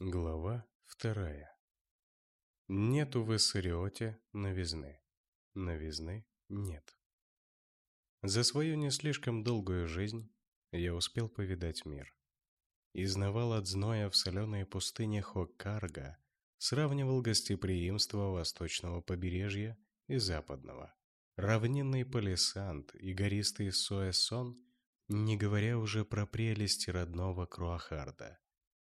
Глава вторая. Нету в Иссариоте новизны. Новизны нет. За свою не слишком долгую жизнь я успел повидать мир. Изнавал от зноя в соленой пустыне Хоккарга, сравнивал гостеприимство восточного побережья и западного, равнинный палисант и гористый Соэсон, не говоря уже про прелести родного Круахарда –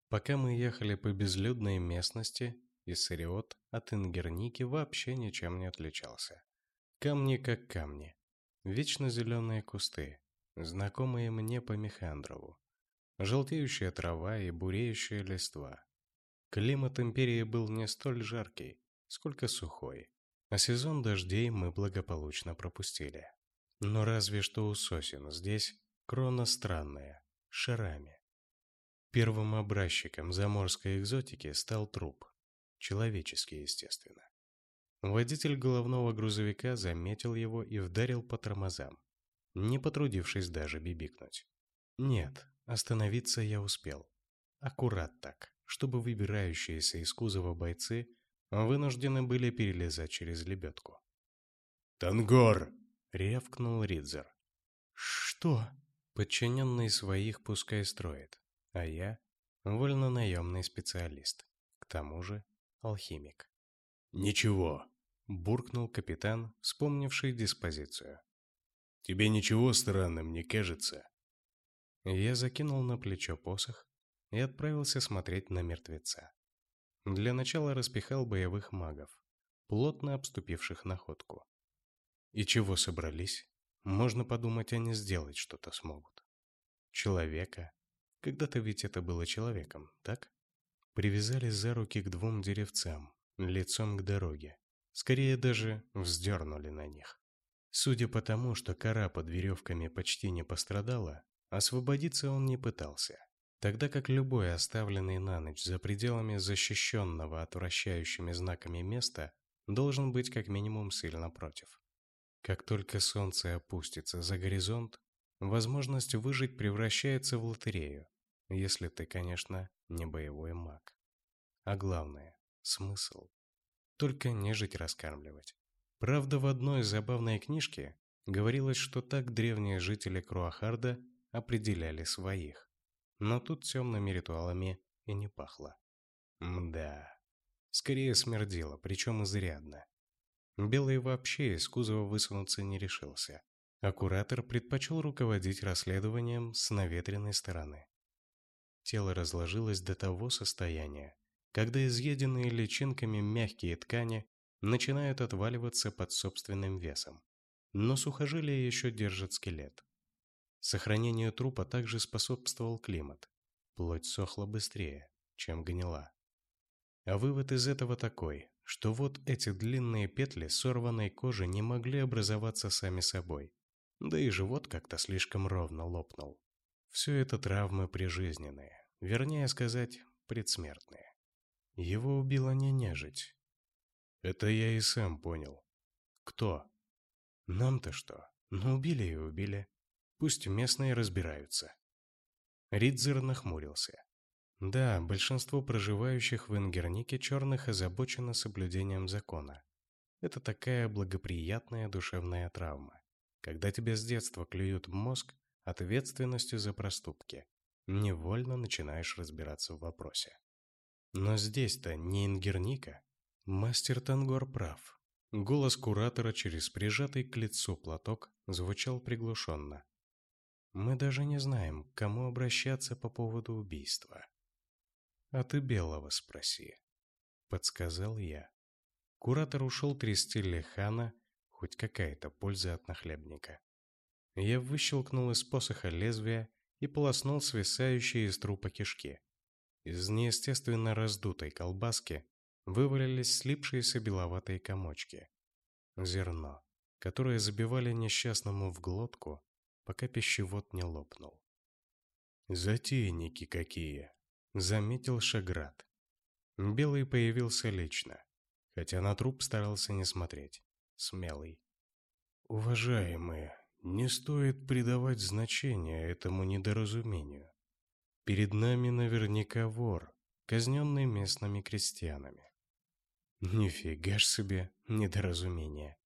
Пока мы ехали по безлюдной местности, Иссариот от Ингерники вообще ничем не отличался. Камни как камни. Вечно зеленые кусты, знакомые мне по Механдрову. Желтеющая трава и буреющая листва. Климат империи был не столь жаркий, сколько сухой. А сезон дождей мы благополучно пропустили. Но разве что у сосен здесь крона странная, шарами. Первым образчиком заморской экзотики стал труп. Человеческий, естественно. Водитель головного грузовика заметил его и вдарил по тормозам, не потрудившись даже бибикнуть. Нет, остановиться я успел. Аккурат так, чтобы выбирающиеся из кузова бойцы вынуждены были перелезать через лебедку. «Тангор!» — рявкнул Ридзер. «Что?» «Подчиненный своих пускай строит а я – вольно-наемный специалист, к тому же алхимик. «Ничего», – буркнул капитан, вспомнивший диспозицию. «Тебе ничего странным не кажется?» Я закинул на плечо посох и отправился смотреть на мертвеца. Для начала распихал боевых магов, плотно обступивших находку. И чего собрались? Можно подумать, они сделать что-то смогут. Человека когда-то ведь это было человеком, так? Привязали за руки к двум деревцам, лицом к дороге. Скорее даже вздернули на них. Судя по тому, что кора под веревками почти не пострадала, освободиться он не пытался. Тогда как любой оставленный на ночь за пределами защищенного отвращающими знаками места должен быть как минимум сильно против. Как только солнце опустится за горизонт, Возможность выжить превращается в лотерею, если ты, конечно, не боевой маг. А главное – смысл. Только нежить раскармливать. Правда, в одной забавной книжке говорилось, что так древние жители Круахарда определяли своих. Но тут темными ритуалами и не пахло. Мда. Скорее смердело, причем изрядно. Белый вообще из кузова высунуться не решился а куратор предпочел руководить расследованием с наветренной стороны. Тело разложилось до того состояния, когда изъеденные личинками мягкие ткани начинают отваливаться под собственным весом, но сухожилия еще держат скелет. Сохранению трупа также способствовал климат. Плоть сохла быстрее, чем гнила. А вывод из этого такой, что вот эти длинные петли сорванной кожи не могли образоваться сами собой, да и живот как-то слишком ровно лопнул. Все это травмы прижизненные, вернее сказать, предсмертные. Его убила не нежить. Это я и сам понял. Кто? Нам-то что? Ну, убили и убили. Пусть местные разбираются. Ридзер нахмурился. Да, большинство проживающих в Ингернике черных озабочено соблюдением закона. Это такая благоприятная душевная травма когда тебе с детства клюют мозг ответственностью за проступки, невольно начинаешь разбираться в вопросе. Но здесь-то не Ингерника. Мастер Тангор прав. Голос куратора через прижатый к лицу платок звучал приглушенно. Мы даже не знаем, к кому обращаться по поводу убийства. А ты Белого спроси, подсказал я. Куратор ушел трясти Лехана, хоть какая-то польза от нахлебника. Я выщелкнул из посоха лезвие и полоснул свисающие из трупа кишки. Из неестественно раздутой колбаски вывалились слипшиеся беловатые комочки. Зерно, которое забивали несчастному в глотку, пока пищевод не лопнул. «Затейники какие!» — заметил Шаград. Белый появился лично, хотя на труп старался не смотреть смелый. Уважаемые, не стоит придавать значения этому недоразумению. Перед нами наверняка вор, казненный местными крестьянами. Нифига ж себе недоразумение.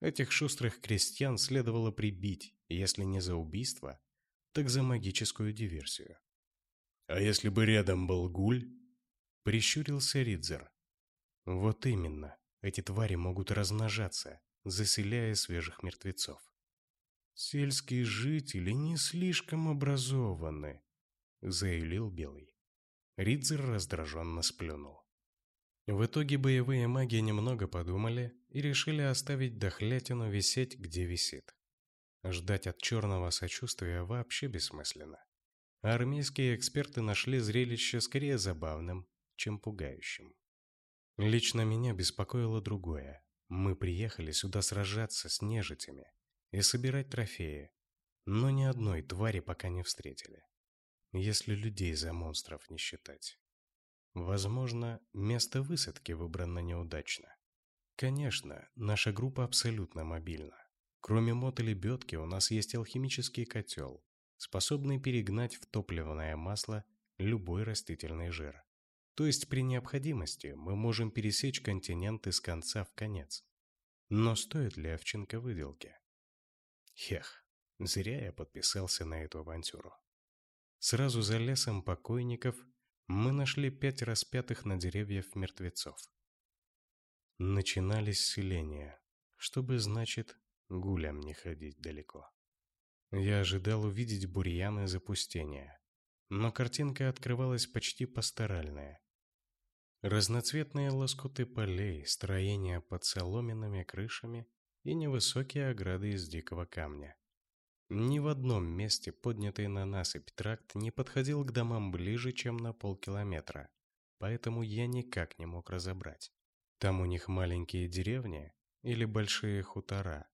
Этих шустрых крестьян следовало прибить, если не за убийство, так за магическую диверсию. «А если бы рядом был гуль?» — прищурился Ридзер. «Вот именно, эти твари могут размножаться, заселяя свежих мертвецов. Сельские жители не слишком образованы», — заявил Белый. Ридзер раздраженно сплюнул. В итоге боевые маги немного подумали и решили оставить дохлятину висеть, где висит. Ждать от черного сочувствия вообще бессмысленно. армейские эксперты нашли зрелище скорее забавным, чем пугающим. Лично меня беспокоило другое. Мы приехали сюда сражаться с нежитями и собирать трофеи, но ни одной твари пока не встретили. Если людей за монстров не считать. Возможно, место высадки выбрано неудачно. Конечно, наша группа абсолютно мобильна. Кроме мотолебедки у нас есть алхимический котел, способный перегнать в топливное масло любой растительный жир. То есть при необходимости мы можем пересечь континент из конца в конец. Но стоит ли овчинка выделки? Хех, зря я подписался на эту авантюру. Сразу за лесом покойников мы нашли пять распятых на деревьях мертвецов. Начинались селения, чтобы, значит, гулям не ходить далеко. Я ожидал увидеть бурьяны запустения, но картинка открывалась почти пасторальная. Разноцветные лоскуты полей, строения под соломенными крышами и невысокие ограды из дикого камня. Ни в одном месте поднятый на насыпь тракт не подходил к домам ближе, чем на полкилометра, поэтому я никак не мог разобрать. Там у них маленькие деревни или большие хутора.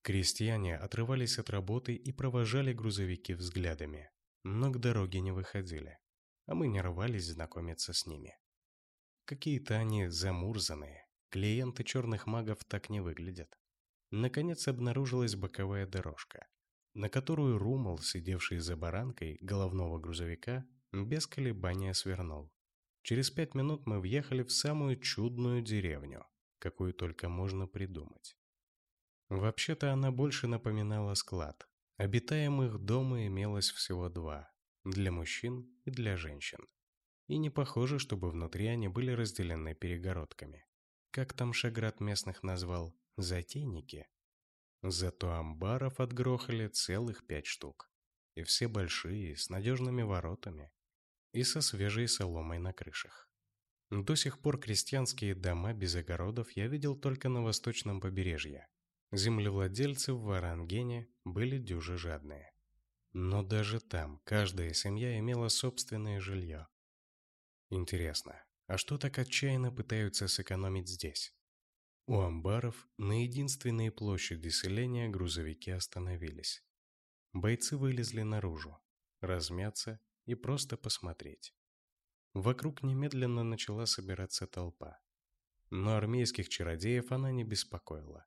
Крестьяне отрывались от работы и провожали грузовики взглядами, но к дороге не выходили, а мы не рвались знакомиться с ними. Какие-то они замурзанные, клиенты черных магов так не выглядят. Наконец обнаружилась боковая дорожка на которую Румал, сидевший за баранкой головного грузовика, без колебания свернул. Через пять минут мы въехали в самую чудную деревню, какую только можно придумать. Вообще-то она больше напоминала склад. Обитаемых дома имелось всего два – для мужчин и для женщин. И не похоже, чтобы внутри они были разделены перегородками. Как там Шаград местных назвал «затейники»? Зато амбаров отгрохали целых пять штук. И все большие, с надежными воротами. И со свежей соломой на крышах. До сих пор крестьянские дома без огородов я видел только на восточном побережье. Землевладельцы в Варангене были дюжи жадные. Но даже там каждая семья имела собственное жилье. Интересно, а что так отчаянно пытаются сэкономить здесь? У амбаров на единственной площади селения грузовики остановились. Бойцы вылезли наружу, размяться и просто посмотреть. Вокруг немедленно начала собираться толпа. Но армейских чародеев она не беспокоила.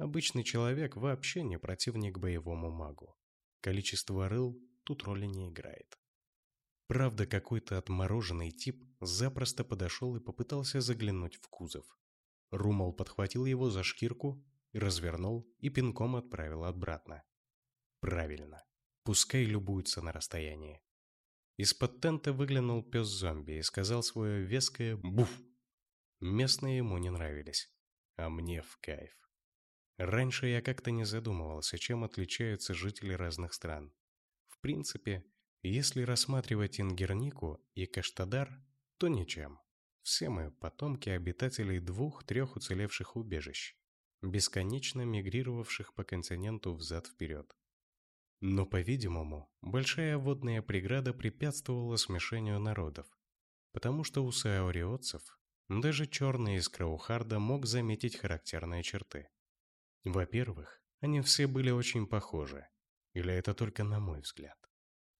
Обычный человек вообще не противник боевому магу. Количество рыл тут роли не играет. Правда, какой-то отмороженный тип запросто подошел и попытался заглянуть в кузов. Румал подхватил его за шкирку, развернул и пинком отправил обратно. Правильно. Пускай любуются на расстоянии. Из-под тента выглянул пес-зомби и сказал свое веское «буф». Местные ему не нравились, а мне в кайф. Раньше я как-то не задумывался, чем отличаются жители разных стран. В принципе, если рассматривать Ингернику и Каштадар, то ничем. Все мы потомки обитателей двух-трех уцелевших убежищ, бесконечно мигрировавших по континенту взад-вперед. Но, по-видимому, большая водная преграда препятствовала смешению народов, потому что у саориотцев даже черный из Краухарда мог заметить характерные черты. Во-первых, они все были очень похожи, или это только на мой взгляд.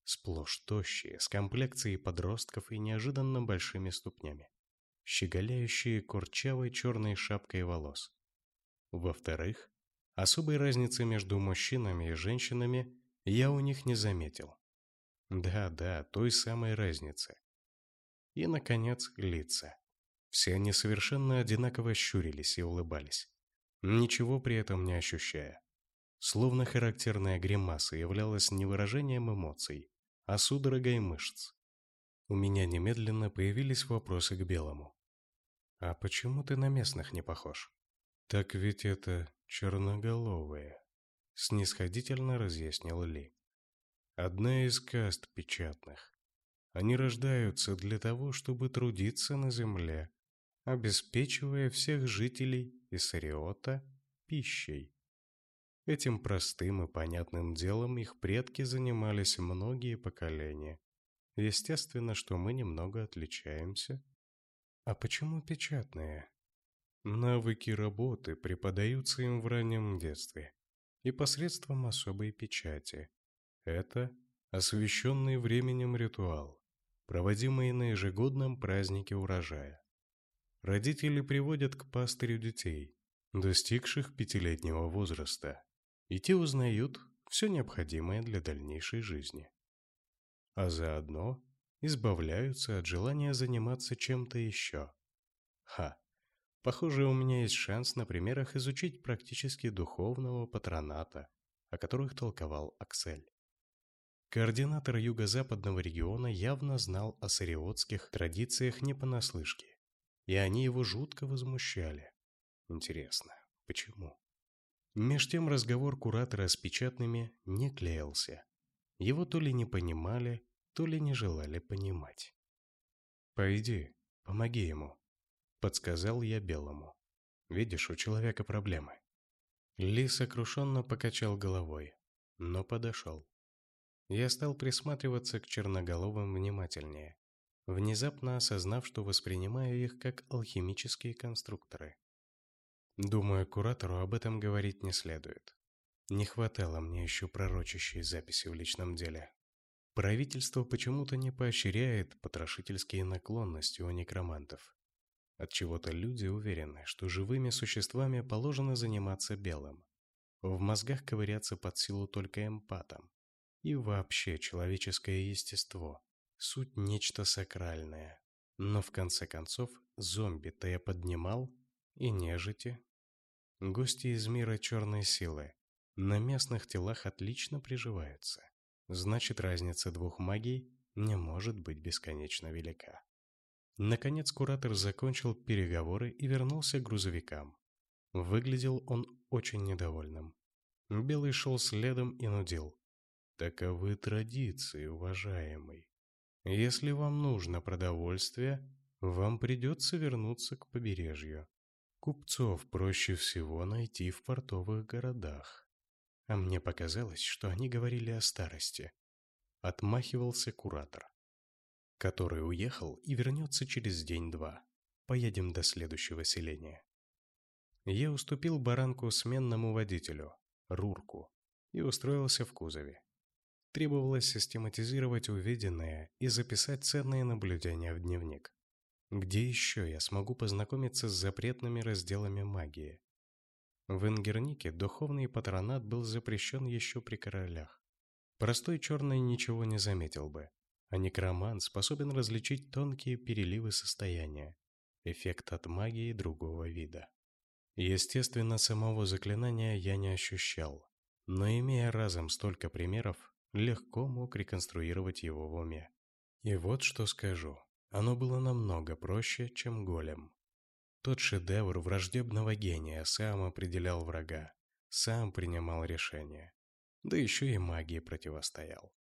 Сплошь тощие, с комплекцией подростков и неожиданно большими ступнями щеголяющие курчавой черной шапкой волос. Во-вторых, особой разницы между мужчинами и женщинами я у них не заметил. Да-да, той самой разницы. И, наконец, лица. Все они совершенно одинаково щурились и улыбались, ничего при этом не ощущая. Словно характерная гримаса являлась не выражением эмоций, а судорогой мышц. У меня немедленно появились вопросы к Белому. «А почему ты на местных не похож?» «Так ведь это черноголовые», — снисходительно разъяснил Ли. «Одна из каст печатных. Они рождаются для того, чтобы трудиться на земле, обеспечивая всех жителей Иссариота пищей. Этим простым и понятным делом их предки занимались многие поколения. Естественно, что мы немного отличаемся. А почему печатные? Навыки работы преподаются им в раннем детстве и посредством особой печати. Это освященный временем ритуал, проводимый на ежегодном празднике урожая. Родители приводят к пастырю детей, достигших пятилетнего возраста, и те узнают все необходимое для дальнейшей жизни. А заодно избавляются от желания заниматься чем-то еще. Ха! Похоже, у меня есть шанс на примерах изучить практически духовного патроната, о которых толковал Аксель. Координатор юго-западного региона явно знал о сариотских традициях не понаслышке, и они его жутко возмущали. Интересно, почему? Меж тем разговор куратора с печатными не клеился. Его то ли не понимали, то ли не желали понимать. «Пойди, помоги ему», — подсказал я Белому. «Видишь, у человека проблемы». Ли сокрушенно покачал головой, но подошел. Я стал присматриваться к черноголовым внимательнее, внезапно осознав, что воспринимаю их как алхимические конструкторы. Думаю, куратору об этом говорить не следует. Не хватало мне еще пророчащей записи в личном деле. Правительство почему-то не поощряет потрошительские наклонности у некромантов. Отчего-то люди уверены, что живыми существами положено заниматься белым. В мозгах ковыряться под силу только эмпатам. И вообще человеческое естество суть нечто сакральное. Но в конце концов, зомби-то я поднимал, и нежити. Гости из мира черной силы на местных телах отлично приживаются. Значит, разница двух магий не может быть бесконечно велика. Наконец куратор закончил переговоры и вернулся к грузовикам. Выглядел он очень недовольным. Белый шел следом и нудил. Таковы традиции, уважаемый. Если вам нужно продовольствие, вам придется вернуться к побережью. Купцов проще всего найти в портовых городах. А мне показалось, что они говорили о старости. Отмахивался куратор, который уехал и вернется через день-два. Поедем до следующего селения. Я уступил баранку сменному водителю, Рурку, и устроился в кузове. Требовалось систематизировать увиденное и записать ценные наблюдения в дневник. Где еще я смогу познакомиться с запретными разделами магии? В Ингернике духовный патронат был запрещен еще при королях. Простой черный ничего не заметил бы, а некромант способен различить тонкие переливы состояния, эффект от магии другого вида. Естественно, самого заклинания я не ощущал, но имея разом столько примеров, легко мог реконструировать его в уме. И вот что скажу. Оно было намного проще, чем голем. Тот шедевр враждебного гения сам определял врага, сам принимал решения. Да еще и магии противостоял.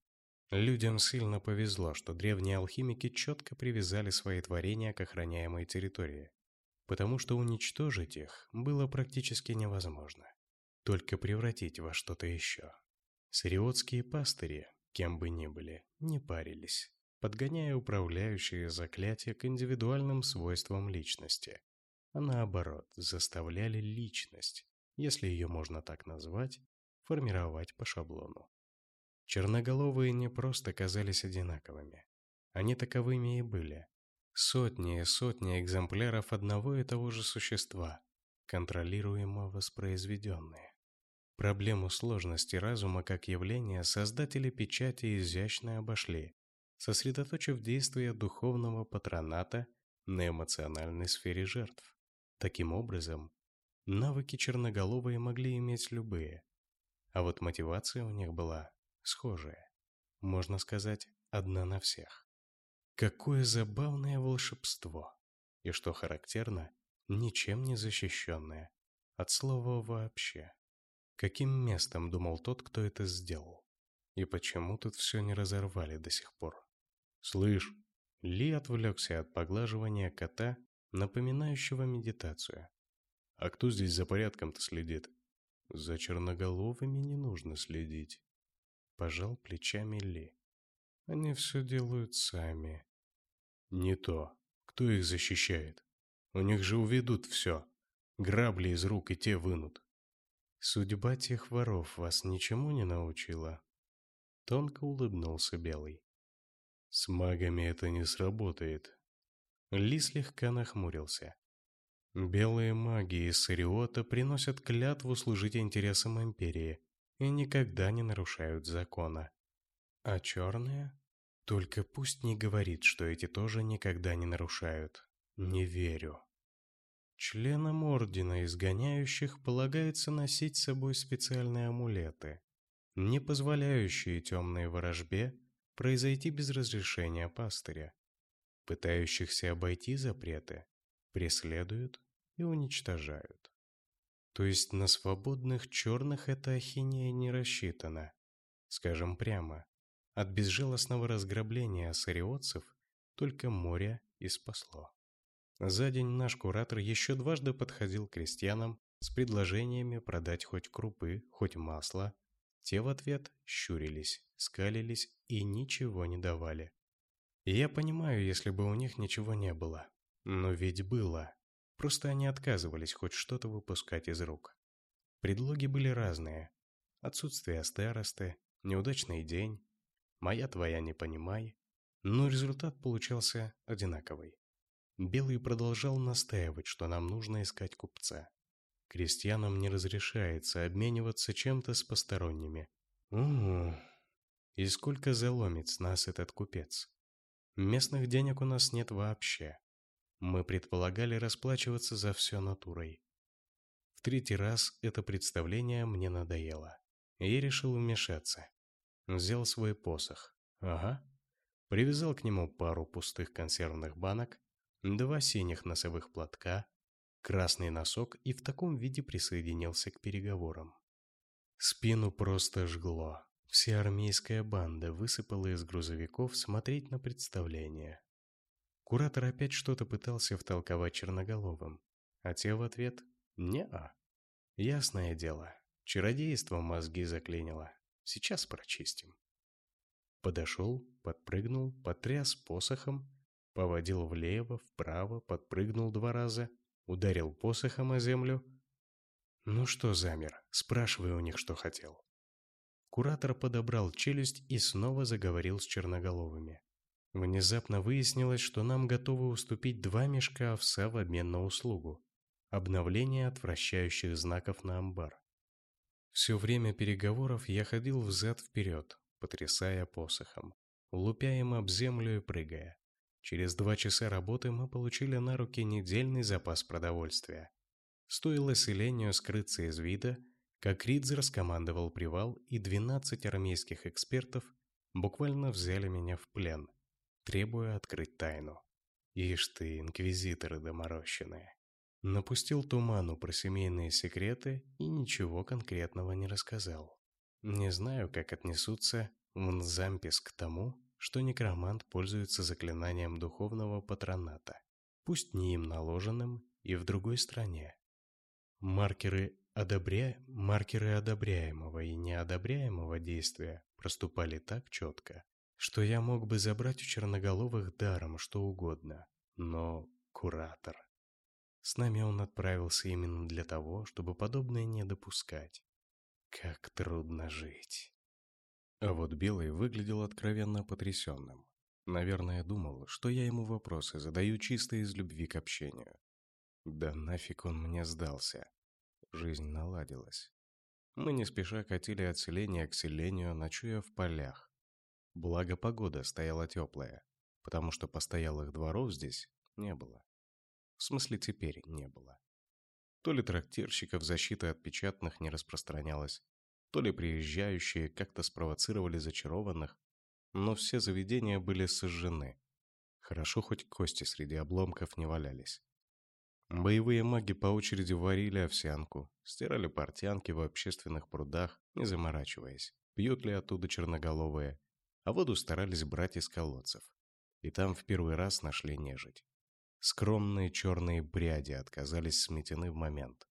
Людям сильно повезло, что древние алхимики четко привязали свои творения к охраняемой территории, потому что уничтожить их было практически невозможно, только превратить во что-то еще. Сириотские пастыри, кем бы ни были, не парились, подгоняя управляющие заклятия к индивидуальным свойствам личности, а наоборот, заставляли личность, если ее можно так назвать, формировать по шаблону. Черноголовые не просто казались одинаковыми, они таковыми и были. Сотни и сотни экземпляров одного и того же существа, контролируемо воспроизведенные. Проблему сложности разума как явления создатели печати изящно обошли, сосредоточив действие духовного патроната на эмоциональной сфере жертв. Таким образом, навыки черноголовые могли иметь любые, а вот мотивация у них была схожая. Можно сказать, одна на всех. Какое забавное волшебство! И что характерно, ничем не защищенное. От слова вообще. Каким местом думал тот, кто это сделал? И почему тут все не разорвали до сих пор? «Слышь!» Ли отвлекся от поглаживания кота, напоминающего медитацию. «А кто здесь за порядком-то следит?» «За черноголовыми не нужно следить», — пожал плечами Ли. «Они все делают сами». «Не то. Кто их защищает? У них же уведут все. Грабли из рук и те вынут». «Судьба тех воров вас ничему не научила?» Тонко улыбнулся Белый. С магами это не сработает. Ли слегка нахмурился. Белые маги из Сариота приносят клятву служить интересам Империи и никогда не нарушают закона. А черные? Только пусть не говорит, что эти тоже никогда не нарушают. Не верю. Членам Ордена Изгоняющих полагается носить с собой специальные амулеты, не позволяющие темной ворожбе произойти без разрешения пастыря. Пытающихся обойти запреты преследуют и уничтожают. То есть на свободных черных эта ахинея не рассчитана. Скажем прямо, от безжалостного разграбления ассариотцев только море и спасло. За день наш куратор еще дважды подходил к крестьянам с предложениями продать хоть крупы, хоть масло, те в ответ щурились, скалились и ничего не давали. Я понимаю, если бы у них ничего не было. Но ведь было. Просто они отказывались хоть что-то выпускать из рук. Предлоги были разные. Отсутствие старосты, неудачный день, моя твоя не понимай. Но результат получался одинаковый. Белый продолжал настаивать, что нам нужно искать купца. Крестьянам не разрешается обмениваться чем-то с посторонними. Угу. И сколько заломит с нас этот купец? Местных денег у нас нет вообще. Мы предполагали расплачиваться за все натурой. В третий раз это представление мне надоело. Я решил вмешаться. Взял свой посох. Ага. Привязал к нему пару пустых консервных банок, два синих носовых платка, красный носок и в таком виде присоединился к переговорам. Спину просто жгло. Вся армейская банда высыпала из грузовиков смотреть на представление. Куратор опять что-то пытался втолковать черноголовым, а те в ответ «не-а». Ясное дело, чародейство мозги заклинило. Сейчас прочистим. Подошел, подпрыгнул, потряс посохом, поводил влево, вправо, подпрыгнул два раза, ударил посохом о землю. «Ну что замер? Спрашивай у них, что хотел». Куратор подобрал челюсть и снова заговорил с черноголовыми. Внезапно выяснилось, что нам готовы уступить два мешка овса в обмен на услугу. Обновление отвращающих знаков на амбар. Все время переговоров я ходил взад-вперед, потрясая посохом, лупя им об землю и прыгая. Через два часа работы мы получили на руки недельный запас продовольствия. Стоило селению скрыться из вида, как Ридзер скомандовал привал, и 12 армейских экспертов буквально взяли меня в плен, требуя открыть тайну. Ишь ты, инквизиторы доморощенные. Напустил туману про семейные секреты и ничего конкретного не рассказал. Не знаю, как отнесутся в Нзампис к тому, что некромант пользуется заклинанием духовного патроната, пусть не им наложенным и в другой стране. Маркеры, одобря... Маркеры одобряемого и неодобряемого действия проступали так четко, что я мог бы забрать у черноголовых даром что угодно, но куратор. С нами он отправился именно для того, чтобы подобное не допускать. Как трудно жить. А вот Белый выглядел откровенно потрясенным. Наверное, думал, что я ему вопросы задаю чисто из любви к общению. Да нафиг он мне сдался. Жизнь наладилась. Мы не спеша катили от селения к селению, ночуя в полях. благо погода стояла теплая, потому что постоялых дворов здесь не было. В смысле, теперь не было. То ли трактирщиков защита от печатных не распространялась, то ли приезжающие как-то спровоцировали зачарованных, но все заведения были сожжены. Хорошо, хоть кости среди обломков не валялись. Боевые маги по очереди варили овсянку, стирали портянки в общественных прудах, не заморачиваясь, пьют ли оттуда черноголовые, а воду старались брать из колодцев. И там в первый раз нашли нежить. Скромные черные пряди отказались сметены в момент.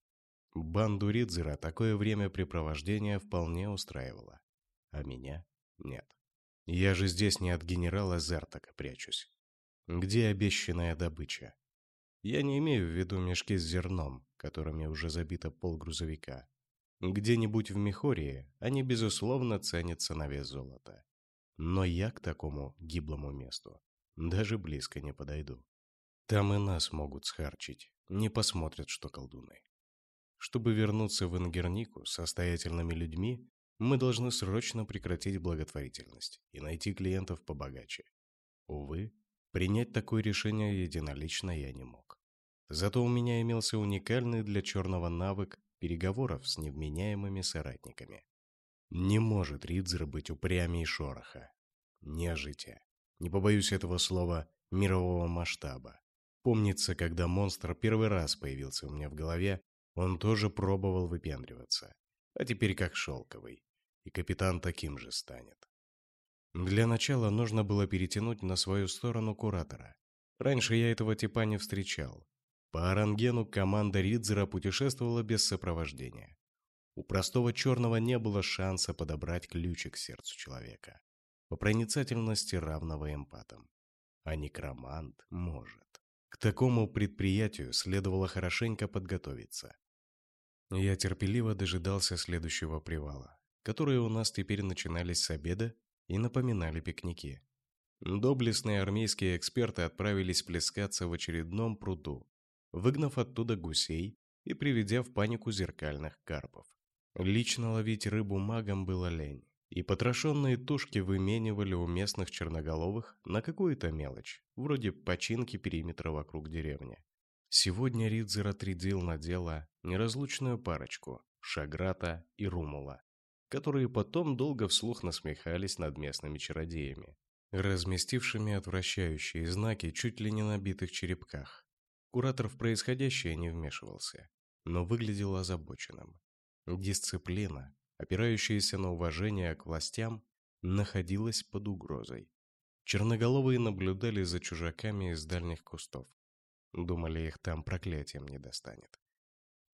Банду Ридзера такое времяпрепровождение вполне устраивало. А меня нет. Я же здесь не от генерала Зертака прячусь. Где обещанная добыча? Я не имею в виду мешки с зерном, которыми уже забито полгрузовика. Где-нибудь в Мехории они, безусловно, ценятся на вес золота. Но я к такому гиблому месту даже близко не подойду. Там и нас могут схарчить, не посмотрят, что колдуны. Чтобы вернуться в Ингернику состоятельными людьми, мы должны срочно прекратить благотворительность и найти клиентов побогаче. Увы, Принять такое решение единолично я не мог. Зато у меня имелся уникальный для черного навык переговоров с невменяемыми соратниками. Не может Ридзер быть упрямей шороха. Нежитя. Не побоюсь этого слова мирового масштаба. Помнится, когда монстр первый раз появился у меня в голове, он тоже пробовал выпендриваться. А теперь как шелковый. И капитан таким же станет. Для начала нужно было перетянуть на свою сторону куратора. Раньше я этого типа не встречал. По Орангену команда Ридзера путешествовала без сопровождения. У простого черного не было шанса подобрать ключик к сердцу человека. По проницательности равного эмпатам. А некромант может. К такому предприятию следовало хорошенько подготовиться. Я терпеливо дожидался следующего привала, которые у нас теперь начинались с обеда и напоминали пикники. Доблестные армейские эксперты отправились плескаться в очередном пруду, выгнав оттуда гусей и приведя в панику зеркальных карпов. Лично ловить рыбу магам было лень, и потрошенные тушки выменивали у местных черноголовых на какую-то мелочь, вроде починки периметра вокруг деревни. Сегодня Ридзер отрядил на дело неразлучную парочку – Шаграта и Румула которые потом долго вслух насмехались над местными чародеями, разместившими отвращающие знаки чуть ли не на битых черепках. Куратор в происходящее не вмешивался, но выглядел озабоченным. Дисциплина, опирающаяся на уважение к властям, находилась под угрозой. Черноголовые наблюдали за чужаками из дальних кустов. Думали, их там проклятием не достанет.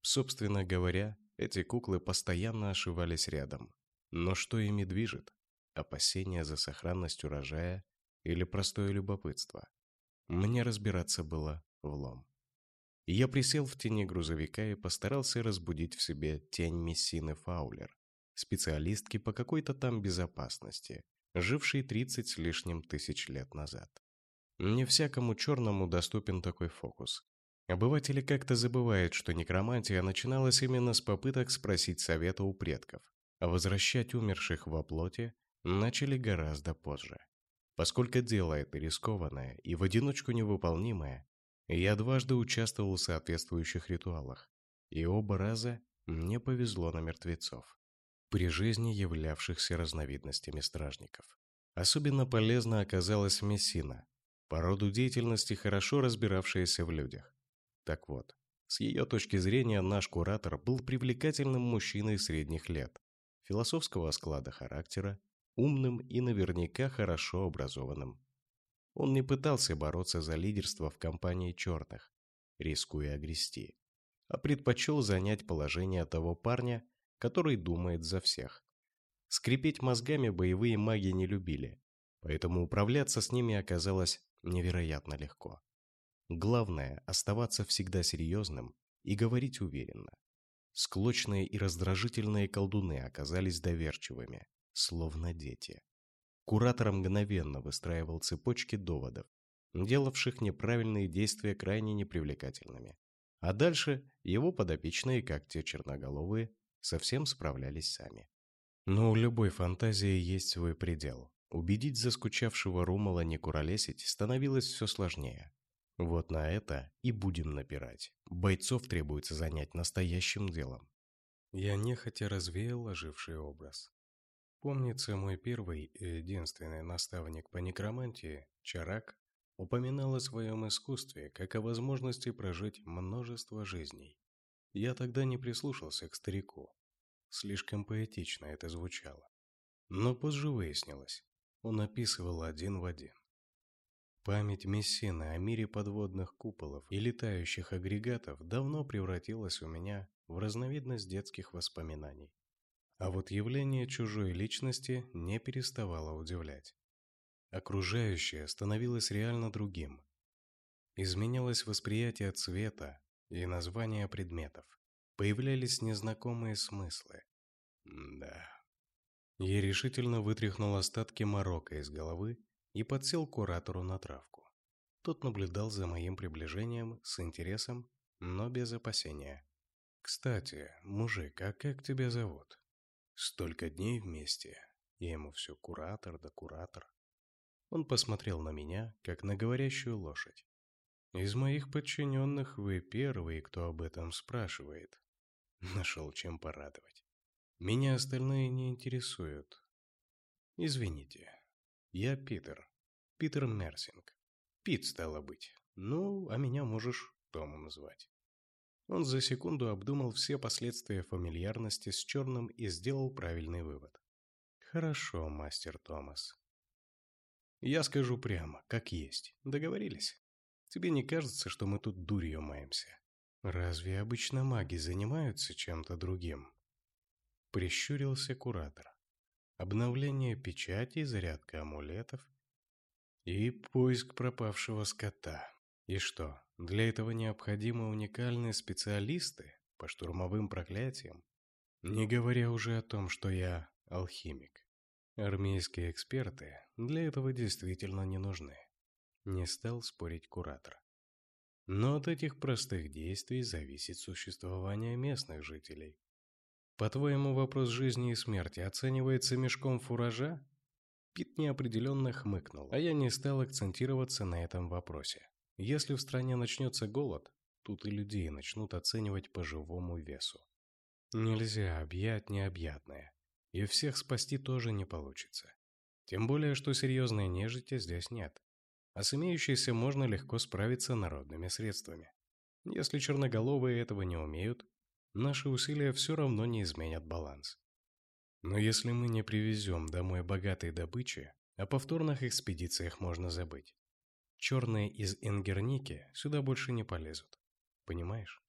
Собственно говоря, эти куклы постоянно ошивались рядом. Но что ими движет? Опасение за сохранность урожая или простое любопытство? Мне разбираться было влом. Я присел в тени грузовика и постарался разбудить в себе тень Мессины Фаулер, специалистки по какой-то там безопасности, жившей 30 с лишним тысяч лет назад. Не всякому черному доступен такой фокус. Обыватели как-то забывают, что некромантия начиналась именно с попыток спросить совета у предков, а возвращать умерших во плоти начали гораздо позже. Поскольку дело это рискованное и в одиночку невыполнимое, я дважды участвовал в соответствующих ритуалах, и оба раза мне повезло на мертвецов, при жизни являвшихся разновидностями стражников. Особенно полезно оказалась Мессина, по роду деятельности хорошо разбиравшаяся в людях. Так вот, с ее точки зрения наш куратор был привлекательным мужчиной средних лет, философского склада характера, умным и наверняка хорошо образованным. Он не пытался бороться за лидерство в компании черных, рискуя огрести, а предпочел занять положение того парня, который думает за всех. Скрипеть мозгами боевые маги не любили, поэтому управляться с ними оказалось невероятно легко. Главное – оставаться всегда серьезным и говорить уверенно. Склочные и раздражительные колдуны оказались доверчивыми, словно дети. Куратор мгновенно выстраивал цепочки доводов, делавших неправильные действия крайне непривлекательными. А дальше его подопечные, как те черноголовые, совсем справлялись сами. Но у любой фантазии есть свой предел. Убедить заскучавшего Румала не куролесить становилось все сложнее. Вот на это и будем напирать. Бойцов требуется занять настоящим делом. Я нехотя развеял оживший образ. Помнится, мой первый и единственный наставник по некромантии, Чарак, упоминал о своем искусстве, как о возможности прожить множество жизней. Я тогда не прислушался к старику. Слишком поэтично это звучало. Но позже выяснилось, он описывал один в один. Память Мессины о мире подводных куполов и летающих агрегатов давно превратилась у меня в разновидность детских воспоминаний. А вот явление чужой личности не переставало удивлять. Окружающее становилось реально другим. Изменялось восприятие цвета и названия предметов. Появлялись незнакомые смыслы. да. Я решительно вытряхнул остатки морока из головы и подсел куратору на травку. Тот наблюдал за моим приближением с интересом, но без опасения. «Кстати, мужик, а как тебя зовут?» «Столько дней вместе». Я ему все куратор да куратор. Он посмотрел на меня, как на говорящую лошадь. «Из моих подчиненных вы первый, кто об этом спрашивает». Нашел чем порадовать. Меня остальные не интересуют. Извините. Я Питер. Питер Мерсинг. Пит, стало быть. Ну, а меня можешь Томом звать. Он за секунду обдумал все последствия фамильярности с черным и сделал правильный вывод. Хорошо, мастер Томас. Я скажу прямо, как есть. Договорились? Тебе не кажется, что мы тут дурью маемся? Разве обычно маги занимаются чем-то другим? Прищурился куратор. Обновление печати, зарядка амулетов и поиск пропавшего скота. И что, для этого необходимы уникальные специалисты по штурмовым проклятиям? Не говоря уже о том, что я алхимик. Армейские эксперты для этого действительно не нужны. Не стал спорить куратор. Но от этих простых действий зависит существование местных жителей. По-твоему, вопрос жизни и смерти оценивается мешком фуража? Пит неопределенно хмыкнул, а я не стал акцентироваться на этом вопросе. Если в стране начнется голод, тут и людей начнут оценивать по живому весу. Нельзя объять необъятное и всех спасти тоже не получится. Тем более, что серьезной нежити здесь нет. А с имеющейся можно легко справиться народными средствами. Если черноголовые этого не умеют, наши усилия все равно не изменят баланс. Но если мы не привезем домой богатой добычи, о повторных экспедициях можно забыть. Черные из Ингерники сюда больше не полезут. Понимаешь?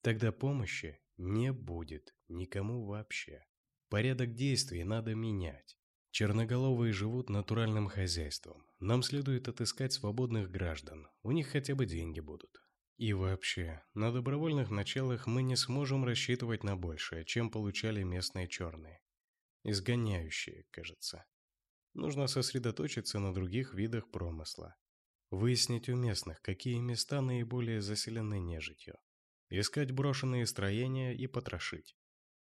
Тогда помощи не будет никому вообще. Порядок действий надо менять. Черноголовые живут натуральным хозяйством. Нам следует отыскать свободных граждан. У них хотя бы деньги будут. И вообще, на добровольных началах мы не сможем рассчитывать на большее, чем получали местные черные. Изгоняющие, кажется. Нужно сосредоточиться на других видах промысла. Выяснить у местных, какие места наиболее заселены нежитью. Искать брошенные строения и потрошить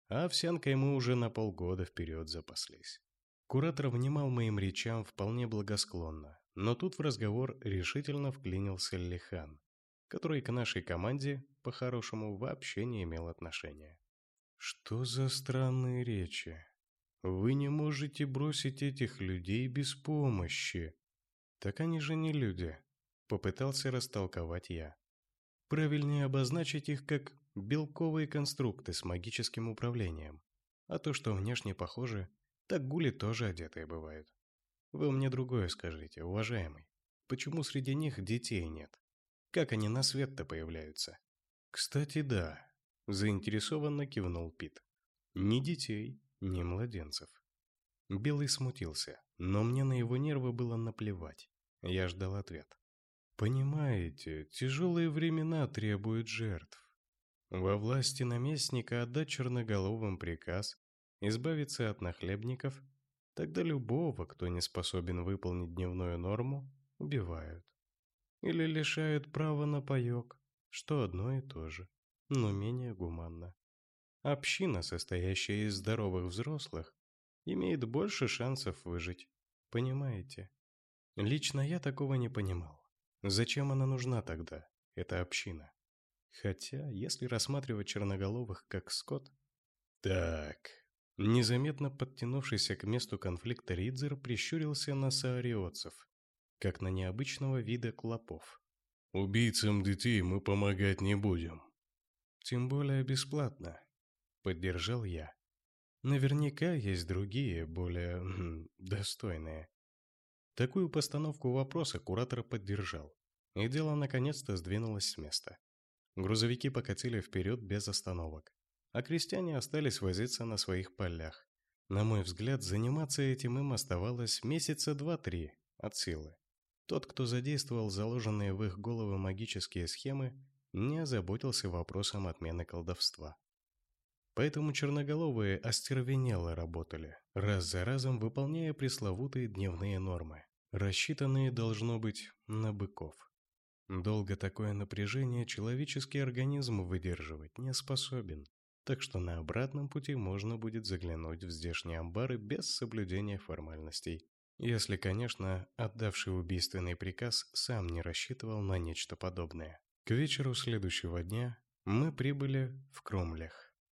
а овсянкой мы уже на полгода вперед запаслись. Куратор внимал моим речам вполне благосклонно, но тут в разговор решительно вклинился Лихан, который к нашей команде, по-хорошему, вообще не имел отношения. «Что за странные речи? Вы не можете бросить этих людей без помощи!» «Так они же не люди», — попытался растолковать я. «Правильнее обозначить их как белковые конструкты с магическим управлением. А то, что внешне похожи, так гули тоже одетые бывают. Вы мне другое скажите, уважаемый. Почему среди них детей нет? Как они на свет-то появляются? Кстати, да, заинтересованно кивнул Пит. Ни детей, ни младенцев. Белый смутился, но мне на его нервы было наплевать. Я ждал ответ. Понимаете, тяжелые времена требуют жертв. Во власти наместника отдать черноголовым приказ избавиться от нахлебников, тогда любого, кто не способен выполнить дневную норму, убивают. Или лишают права на паёк, что одно и то же, но менее гуманно. Община, состоящая из здоровых взрослых, имеет больше шансов выжить. Понимаете? Лично я такого не понимал. Зачем она нужна тогда, эта община? Хотя, если рассматривать черноголовых как скот... Так... Незаметно подтянувшийся к месту конфликта Ридзер прищурился на саариотцев, как на необычного вида клопов. «Убийцам детей мы помогать не будем». «Тем более бесплатно», — поддержал я. «Наверняка есть другие, более хм, достойные». Такую постановку вопроса куратор поддержал, и дело наконец-то сдвинулось с места. Грузовики покатили вперед без остановок, а крестьяне остались возиться на своих полях. На мой взгляд, заниматься этим им оставалось месяца два-три от силы. Тот, кто задействовал заложенные в их головы магические схемы, не озаботился вопросом отмены колдовства. Поэтому черноголовые остервенело работали, раз за разом выполняя пресловутые дневные нормы, рассчитанные, должно быть, на быков. Долго такое напряжение человеческий организм выдерживать не способен, так что на обратном пути можно будет заглянуть в здешние амбары без соблюдения формальностей. Если, конечно, отдавший убийственный приказ сам не рассчитывал на нечто подобное. К вечеру следующего дня мы прибыли в Кромлях.